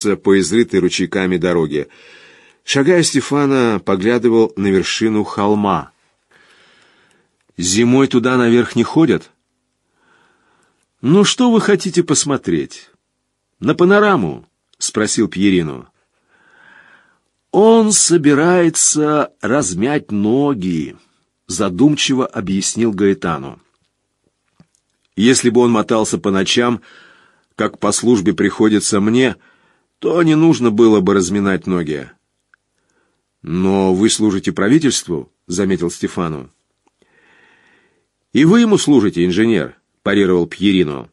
по изрытой ручейками дороге. Шагая, Стефана поглядывал на вершину холма. «Зимой туда наверх не ходят?» «Ну, что вы хотите посмотреть?» «На панораму?» — спросил Пьерину. «Он собирается размять ноги», — задумчиво объяснил Гаэтану. «Если бы он мотался по ночам, как по службе приходится мне, то не нужно было бы разминать ноги». «Но вы служите правительству», — заметил Стефану. «И вы ему служите, инженер», — парировал Пьерино.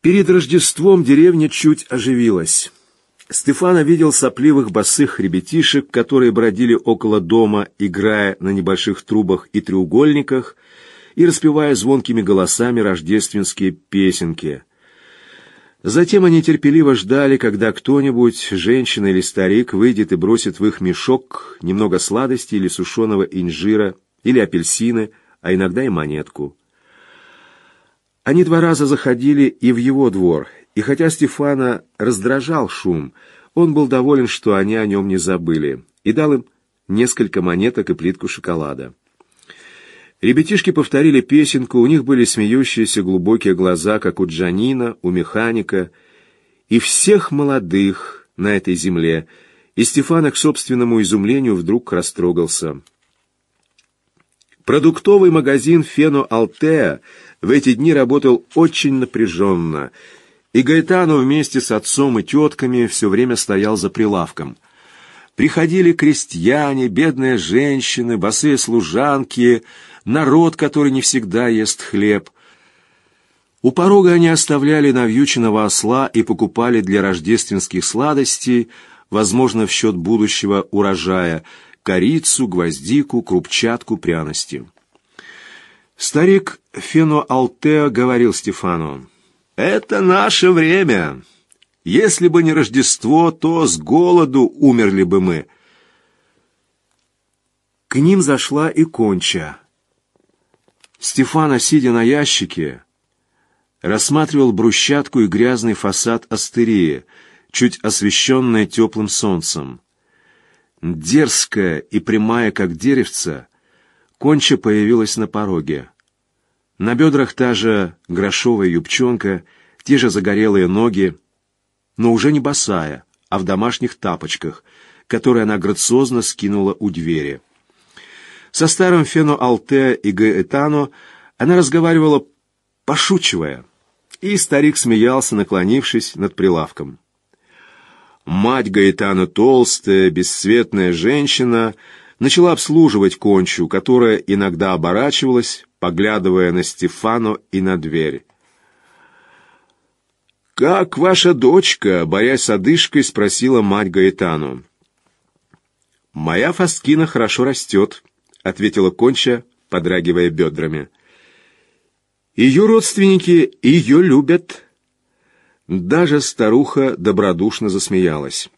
Перед Рождеством деревня чуть оживилась. Стефана видел сопливых босых ребятишек, которые бродили около дома, играя на небольших трубах и треугольниках и распевая звонкими голосами рождественские песенки. Затем они терпеливо ждали, когда кто-нибудь, женщина или старик, выйдет и бросит в их мешок немного сладости или сушеного инжира, или апельсины, а иногда и монетку. Они два раза заходили и в его двор, и хотя Стефана раздражал шум, он был доволен, что они о нем не забыли, и дал им несколько монеток и плитку шоколада. Ребятишки повторили песенку, у них были смеющиеся глубокие глаза, как у Джанина, у механика, и всех молодых на этой земле, и Стефана к собственному изумлению вдруг растрогался. Продуктовый магазин «Фено Алтеа» в эти дни работал очень напряженно, и Гаэтано вместе с отцом и тетками все время стоял за прилавком. Приходили крестьяне, бедные женщины, босые служанки, народ, который не всегда ест хлеб. У порога они оставляли навьюченного осла и покупали для рождественских сладостей, возможно, в счет будущего урожая – корицу, гвоздику, крупчатку, пряности. Старик Фено Алтео говорил Стефану, «Это наше время. Если бы не Рождество, то с голоду умерли бы мы». К ним зашла и Конча. Стефана, сидя на ящике, рассматривал брусчатку и грязный фасад астерии, чуть освещенный теплым солнцем. Дерзкая и прямая, как деревца, Конча появилась на пороге. На бедрах та же грошовая юбчонка, те же загорелые ноги, но уже не босая, а в домашних тапочках, которые она грациозно скинула у двери. Со старым Фено Алте и Гаэтано она разговаривала, пошучивая, и старик смеялся, наклонившись над прилавком. Мать Гаэтана, толстая, бесцветная женщина, начала обслуживать кончу, которая иногда оборачивалась, поглядывая на Стефану и на дверь. «Как ваша дочка?» — борясь с одышкой, спросила мать Гаэтану. «Моя Фаскина хорошо растет», — ответила Конча, подрагивая бедрами. «Ее родственники ее любят». Даже старуха добродушно засмеялась.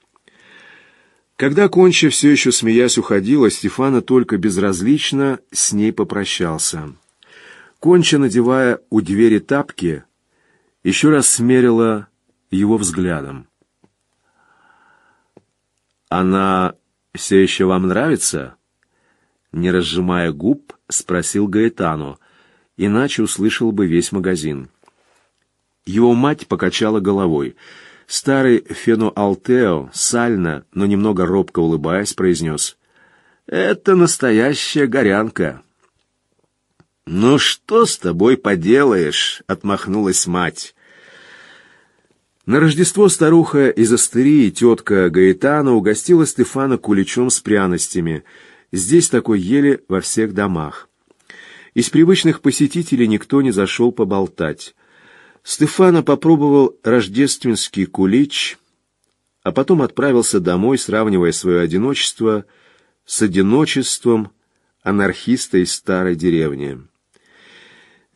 Когда Конча все еще смеясь уходила, Стефана только безразлично с ней попрощался. Конча, надевая у двери тапки, еще раз смерила его взглядом. «Она все еще вам нравится?» Не разжимая губ, спросил Гаэтану, иначе услышал бы весь магазин. Его мать покачала головой. Старый Фенуалтео, сально, но немного робко улыбаясь, произнес. «Это настоящая горянка». «Ну что с тобой поделаешь?» — отмахнулась мать. На Рождество старуха из Астерии, тетка Гаэтана, угостила Стефана куличом с пряностями. Здесь такой ели во всех домах. Из привычных посетителей никто не зашел поболтать. Стефана попробовал рождественский кулич, а потом отправился домой, сравнивая свое одиночество с одиночеством анархиста из старой деревни.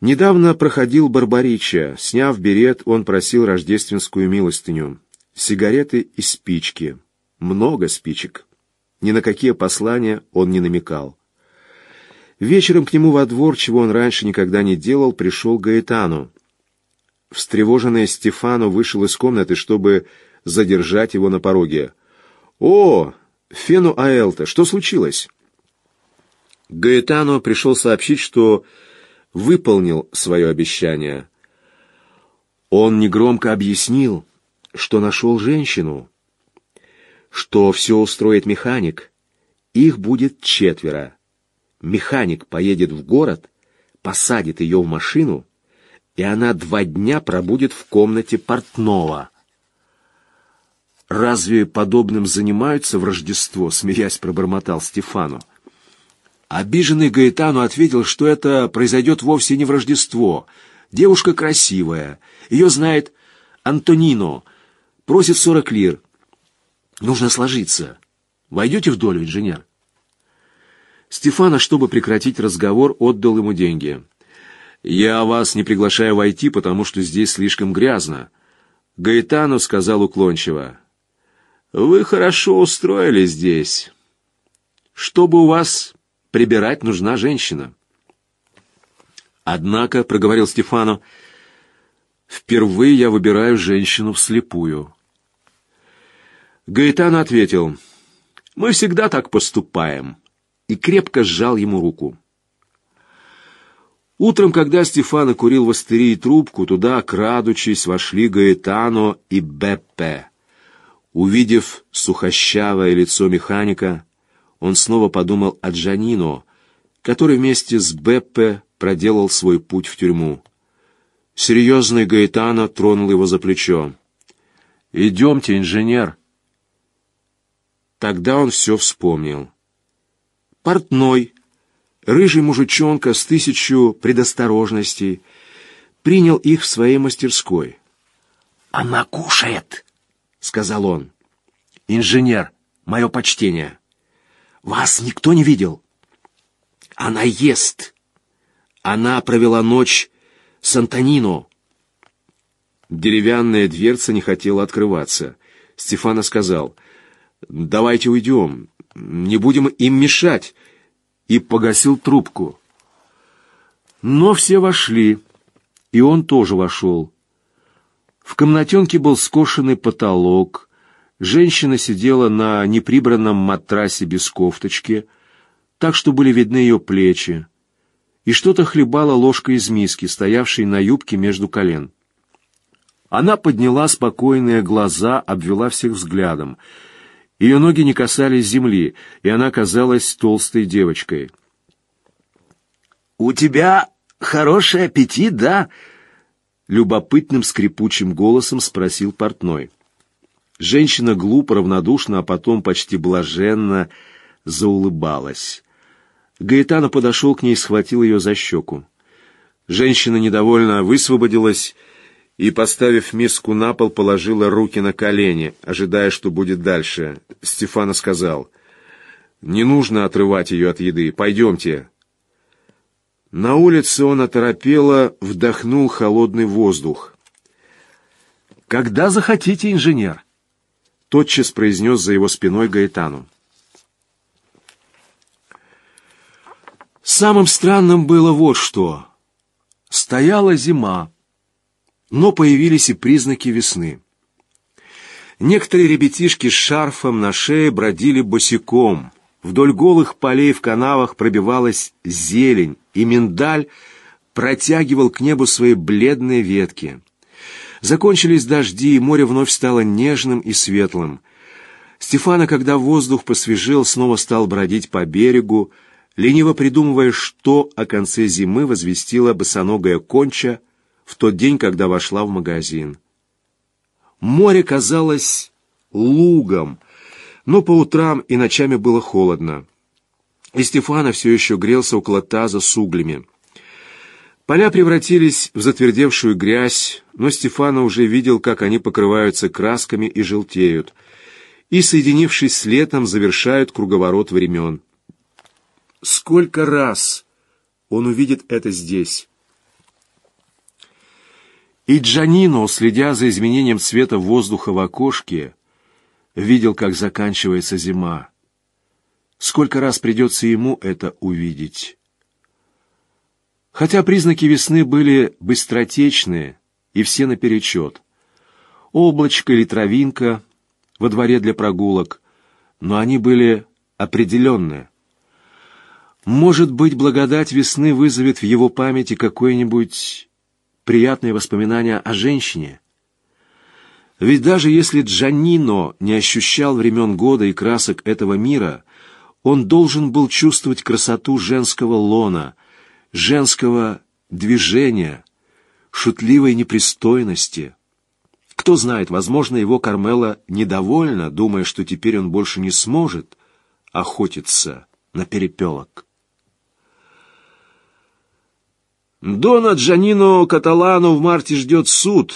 Недавно проходил Барбарича. Сняв берет, он просил рождественскую милостыню. Сигареты и спички. Много спичек. Ни на какие послания он не намекал. Вечером к нему во двор, чего он раньше никогда не делал, пришел Гаэтану. встревоженный Стефано вышел из комнаты, чтобы задержать его на пороге. «О, Фену Аэлта, что случилось?» Гаэтано пришел сообщить, что выполнил свое обещание. Он негромко объяснил, что нашел женщину, что все устроит механик. Их будет четверо. Механик поедет в город, посадит ее в машину, и она два дня пробудет в комнате портного. «Разве подобным занимаются в Рождество?» — смеясь пробормотал Стефану. Обиженный Гаэтану ответил, что это произойдет вовсе не в Рождество. Девушка красивая, ее знает Антонино, просит сорок лир. Нужно сложиться. Войдете в долю, инженер?» Стефана, чтобы прекратить разговор, отдал ему деньги. «Я вас не приглашаю войти, потому что здесь слишком грязно», — Гаэтану сказал уклончиво. «Вы хорошо устроили здесь. Чтобы у вас прибирать, нужна женщина». «Однако», — проговорил Стефану, — «впервые я выбираю женщину вслепую». Гаэтану ответил, «Мы всегда так поступаем», и крепко сжал ему руку. Утром, когда Стефано курил в астерии трубку, туда, крадучись, вошли Гаэтано и Беппе. Увидев сухощавое лицо механика, он снова подумал о Джанино, который вместе с Беппе проделал свой путь в тюрьму. Серьезный Гаэтано тронул его за плечо. «Идемте, инженер». Тогда он все вспомнил. Портной, рыжий мужичонка с тысячу предосторожностей, принял их в своей мастерской. «Она кушает», — сказал он. «Инженер, мое почтение. Вас никто не видел?» «Она ест. Она провела ночь с Антонино». Деревянная дверца не хотела открываться. Стефана сказал, «Давайте уйдем, не будем им мешать» и погасил трубку. Но все вошли, и он тоже вошел. В комнатенке был скошенный потолок, женщина сидела на неприбранном матрасе без кофточки, так что были видны ее плечи, и что-то хлебала ложкой из миски, стоявшей на юбке между колен. Она подняла спокойные глаза, обвела всех взглядом — ее ноги не касались земли, и она казалась толстой девочкой. «У тебя хороший аппетит, да?» Любопытным скрипучим голосом спросил портной. Женщина глупо, равнодушно, а потом почти блаженно заулыбалась. Гаэтано подошел к ней и схватил ее за щеку. Женщина недовольно высвободилась и, поставив миску на пол, положила руки на колени, ожидая, что будет дальше. Стефана сказал, «Не нужно отрывать ее от еды. Пойдемте». На улице он оторопело вдохнул холодный воздух. «Когда захотите, инженер?» Тотчас произнес за его спиной Гаэтану. Самым странным было вот что. Стояла зима но появились и признаки весны. Некоторые ребятишки с шарфом на шее бродили босиком. Вдоль голых полей в канавах пробивалась зелень, и миндаль протягивал к небу свои бледные ветки. Закончились дожди, и море вновь стало нежным и светлым. Стефана, когда воздух посвежел, снова стал бродить по берегу, лениво придумывая, что о конце зимы возвестила босоногая конча в тот день, когда вошла в магазин. Море казалось лугом, но по утрам и ночами было холодно. И Стефана все еще грелся около таза с углями. Поля превратились в затвердевшую грязь, но Стефана уже видел, как они покрываются красками и желтеют, и, соединившись с летом, завершают круговорот времен. Сколько раз он увидит это здесь? И Джанино, следя за изменением цвета воздуха в окошке, видел, как заканчивается зима. Сколько раз придется ему это увидеть? Хотя признаки весны были быстротечные, и все наперечет. Облачко или травинка во дворе для прогулок, но они были определенные. Может быть, благодать весны вызовет в его памяти какое-нибудь приятное воспоминание о женщине? Ведь даже если Джанино не ощущал времен года и красок этого мира, он должен был чувствовать красоту женского лона, женского движения, шутливой непристойности. Кто знает, возможно, его Кармела недовольна, думая, что теперь он больше не сможет охотиться на перепелок. Дона Джанино Каталану в марте ждет суд.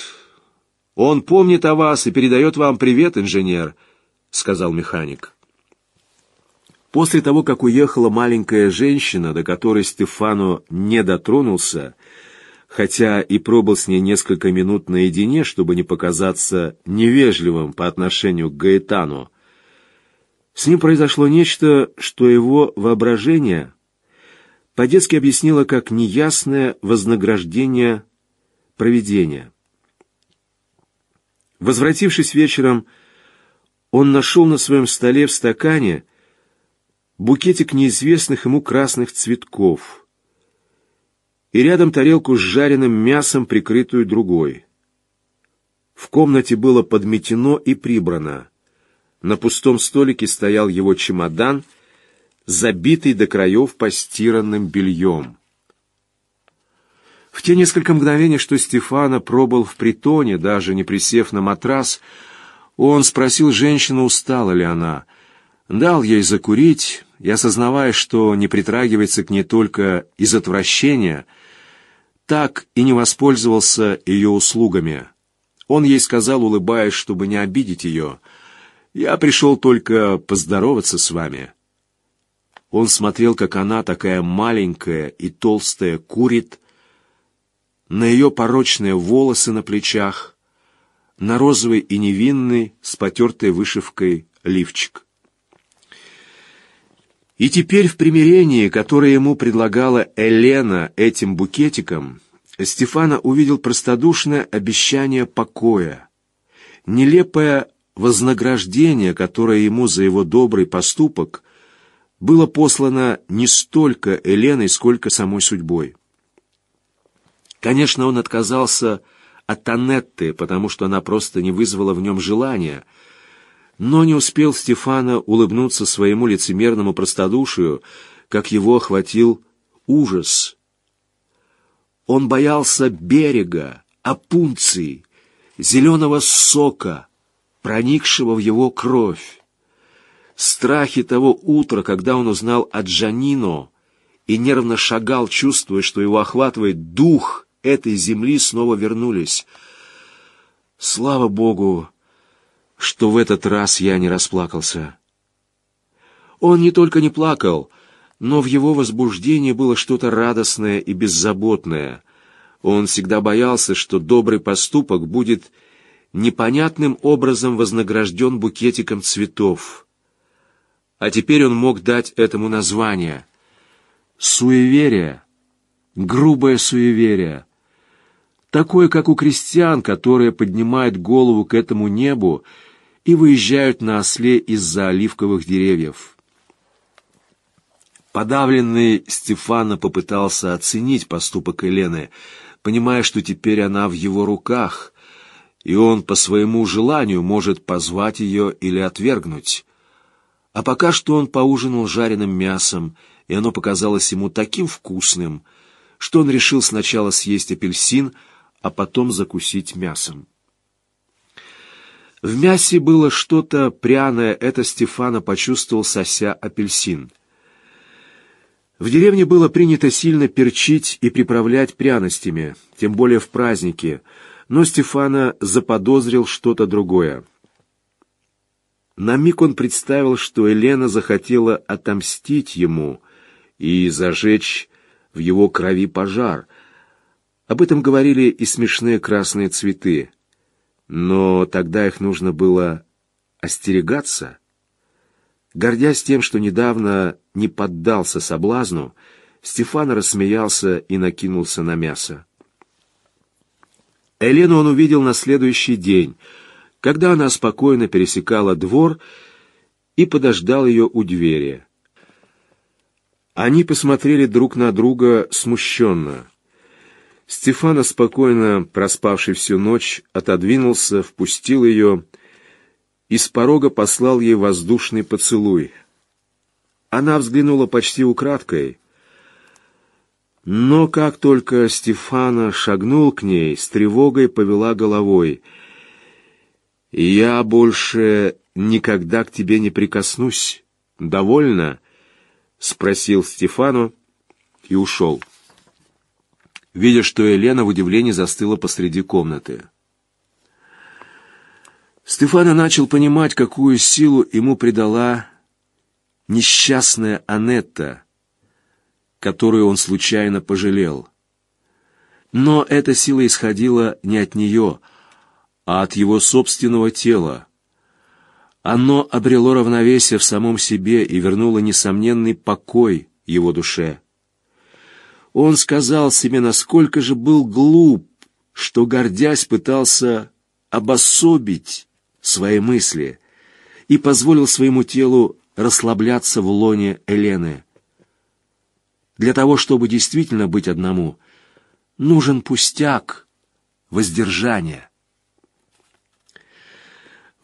Он помнит о вас и передает вам привет, инженер, — сказал механик. После того, как уехала маленькая женщина, до которой Стефано не дотронулся, хотя и пробыл с ней несколько минут наедине, чтобы не показаться невежливым по отношению к Гаэтану, с ним произошло нечто, что его воображение по-детски объяснила как неясное вознаграждение проведения. Возвратившись вечером, он нашел на своем столе в стакане букетик неизвестных ему красных цветков и рядом тарелку с жареным мясом, прикрытую другой. В комнате было подметено и прибрано. На пустом столике стоял его чемодан — забитый до краев постиранным бельем. В те несколько мгновений, что Стефана пробыл в притоне, даже не присев на матрас, он спросил женщину, устала ли она. Дал ей закурить, и, осознавая, что не притрагивается к ней только из отвращения, так и не воспользовался ее услугами. Он ей сказал, улыбаясь, чтобы не обидеть ее, «Я пришел только поздороваться с вами». Он смотрел, как она, такая маленькая и толстая, курит, на ее порочные волосы на плечах, на розовый и невинный с потертой вышивкой лифчик. И теперь в примирении, которое ему предлагала Елена этим букетиком, Стефана увидел простодушное обещание покоя, нелепое вознаграждение, которое ему за его добрый поступок было послано не столько Еленой, сколько самой судьбой. Конечно, он отказался от Анетты, потому что она просто не вызвала в нем желания, но не успел Стефана улыбнуться своему лицемерному простодушию, как его охватил ужас. Он боялся берега, опунции, зеленого сока, проникшего в его кровь страхи того утра, когда он узнал о Джанино и нервно шагал, чувствуя, что его охватывает дух этой земли, снова вернулись. Слава Богу, что в этот раз я не расплакался. Он не только не плакал, но в его возбуждении было что-то радостное и беззаботное. Он всегда боялся, что добрый поступок будет непонятным образом вознагражден букетиком цветов а теперь он мог дать этому название. Суеверие, грубое суеверие, такое, как у крестьян, которые поднимают голову к этому небу и выезжают на осле из-за оливковых деревьев. Подавленный Стефана попытался оценить поступок Елены, понимая, что теперь она в его руках, и он по своему желанию может позвать ее или отвергнуть. А пока что он поужинал жареным мясом, и оно показалось ему таким вкусным, что он решил сначала съесть апельсин, а потом закусить мясом. В мясе было что-то пряное, это Стефана почувствовал, сося апельсин. В деревне было принято сильно перчить и приправлять пряностями, тем более в праздники, но Стефана заподозрил что-то другое. На миг он представил, что Елена захотела отомстить ему и зажечь в его крови пожар. Об этом говорили и смешные красные цветы. Но тогда их нужно было остерегаться. Гордясь тем, что недавно не поддался соблазну, Стефан рассмеялся и накинулся на мясо. Элену он увидел на следующий день, когда она спокойно пересекала двор и подождал ее у двери. Они посмотрели друг на друга смущенно. Стефана, спокойно проспавший всю ночь, отодвинулся, впустил ее и с порога послал ей воздушный поцелуй. Она взглянула почти украдкой, но как только Стефана шагнул к ней, с тревогой повела головой. «Я больше никогда к тебе не прикоснусь. Довольно?» — спросил Стефану и ушел. Видя, что Елена в удивлении застыла посреди комнаты. Стефана начал понимать, какую силу ему придала несчастная Анетта, которую он случайно пожалел. Но эта сила исходила не от нее, а от его собственного тела, оно обрело равновесие в самом себе и вернуло несомненный покой его душе. Он сказал себе, насколько же был глуп, что, гордясь, пытался обособить свои мысли и позволил своему телу расслабляться в лоне Элены. Для того, чтобы действительно быть одному, нужен пустяк, воздержание.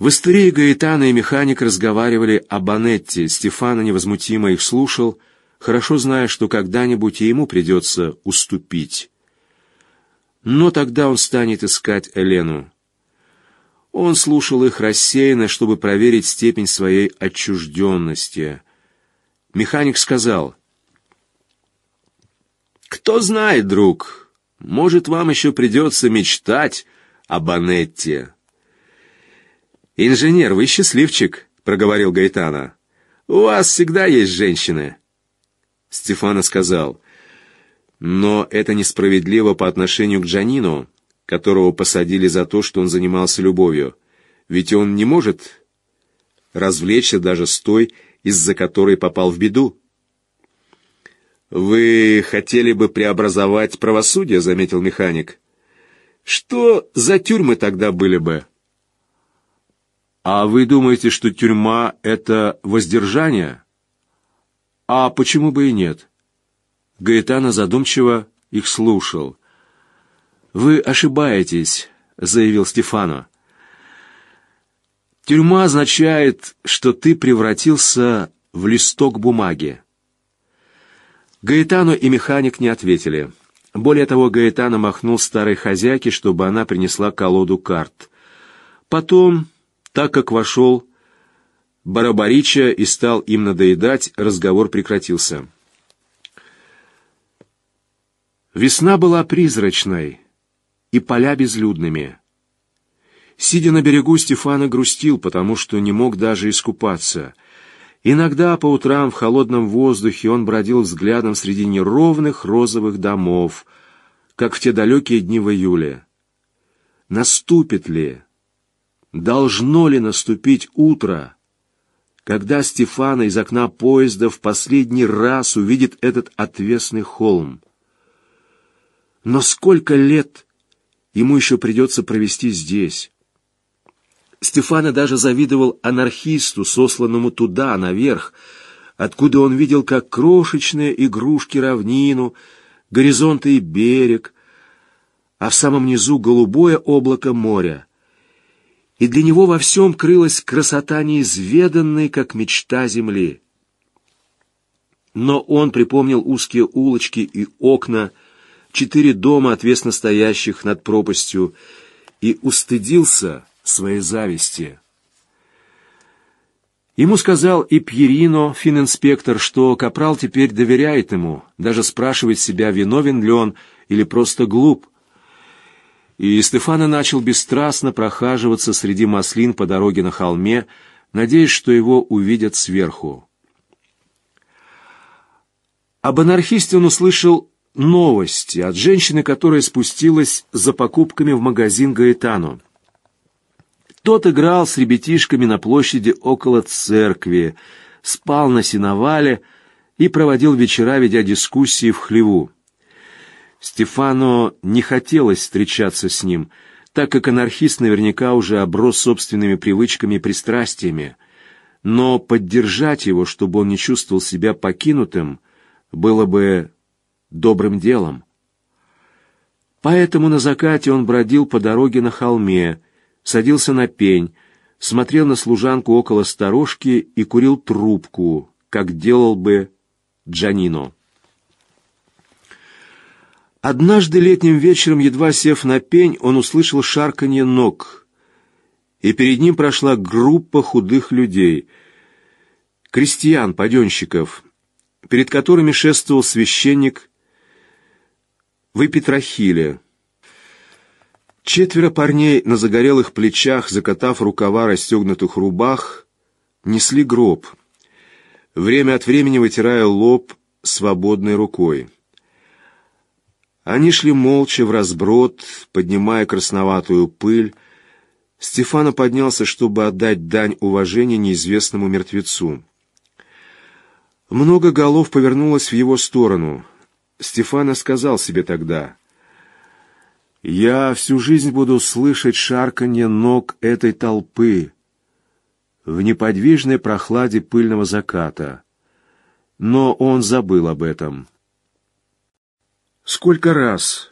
В истории Гаэтана и механик разговаривали об Анетте. Стефана невозмутимо их слушал, хорошо зная, что когда-нибудь и ему придется уступить. Но тогда он станет искать Элену. Он слушал их рассеянно, чтобы проверить степень своей отчужденности. Механик сказал, «Кто знает, друг, может, вам еще придется мечтать об Анетте». «Инженер, вы счастливчик», — проговорил Гайтана. «У вас всегда есть женщины». Стефано сказал, «Но это несправедливо по отношению к Джанину, которого посадили за то, что он занимался любовью. Ведь он не может развлечься даже с той, из-за которой попал в беду». «Вы хотели бы преобразовать правосудие», — заметил механик. «Что за тюрьмы тогда были бы?» «А вы думаете, что тюрьма — это воздержание?» «А почему бы и нет?» Гаэтана задумчиво их слушал. «Вы ошибаетесь», — заявил Стефано. «Тюрьма означает, что ты превратился в листок бумаги». Гаэтану и механик не ответили. Более того, Гаэтано махнул старой хозяйке, чтобы она принесла колоду карт. Потом так как вошел Барабарича и стал им надоедать, разговор прекратился. Весна была призрачной, и поля безлюдными. Сидя на берегу, Стефана грустил, потому что не мог даже искупаться. Иногда по утрам в холодном воздухе он бродил взглядом среди неровных розовых домов, как в те далекие дни в июле. Наступит ли Должно ли наступить утро, когда Стефана из окна поезда в последний раз увидит этот отвесный холм? Но сколько лет ему еще придется провести здесь? Стефана даже завидовал анархисту, сосланному туда, наверх, откуда он видел, как крошечные игрушки равнину, горизонты и берег, а в самом низу голубое облако моря — и для него во всем крылась красота неизведанной, как мечта земли. Но он припомнил узкие улочки и окна, четыре дома, отвесно стоящих над пропастью, и устыдился своей зависти. Ему сказал и Пьерино, фининспектор, что Капрал теперь доверяет ему, даже спрашивает себя, виновен ли он или просто глуп и Стефана начал бесстрастно прохаживаться среди маслин по дороге на холме, надеясь, что его увидят сверху. Об анархисте он услышал новости от женщины, которая спустилась за покупками в магазин Гаэтану. Тот играл с ребятишками на площади около церкви, спал на сеновале и проводил вечера, ведя дискуссии в хлеву. Стефано не хотелось встречаться с ним — так как анархист наверняка уже оброс собственными привычками и пристрастиями, но поддержать его, чтобы он не чувствовал себя покинутым, было бы добрым делом. Поэтому на закате он бродил по дороге на холме, садился на пень, смотрел на служанку около сторожки и курил трубку, как делал бы Джанино. Однажды летним вечером, едва сев на пень, он услышал шарканье ног, и перед ним прошла группа худых людей, крестьян, паденщиков, перед которыми шествовал священник в Эпитрахиле. Четверо парней на загорелых плечах, закатав рукава расстегнутых рубах, несли гроб, время от времени вытирая лоб свободной рукой. Они шли молча в разброд, поднимая красноватую пыль. Стефана поднялся, чтобы отдать дань уважения неизвестному мертвецу. Много голов повернулось в его сторону. Стефана сказал себе тогда, «Я всю жизнь буду слышать шарканье ног этой толпы в неподвижной прохладе пыльного заката». Но он забыл об этом. Сколько раз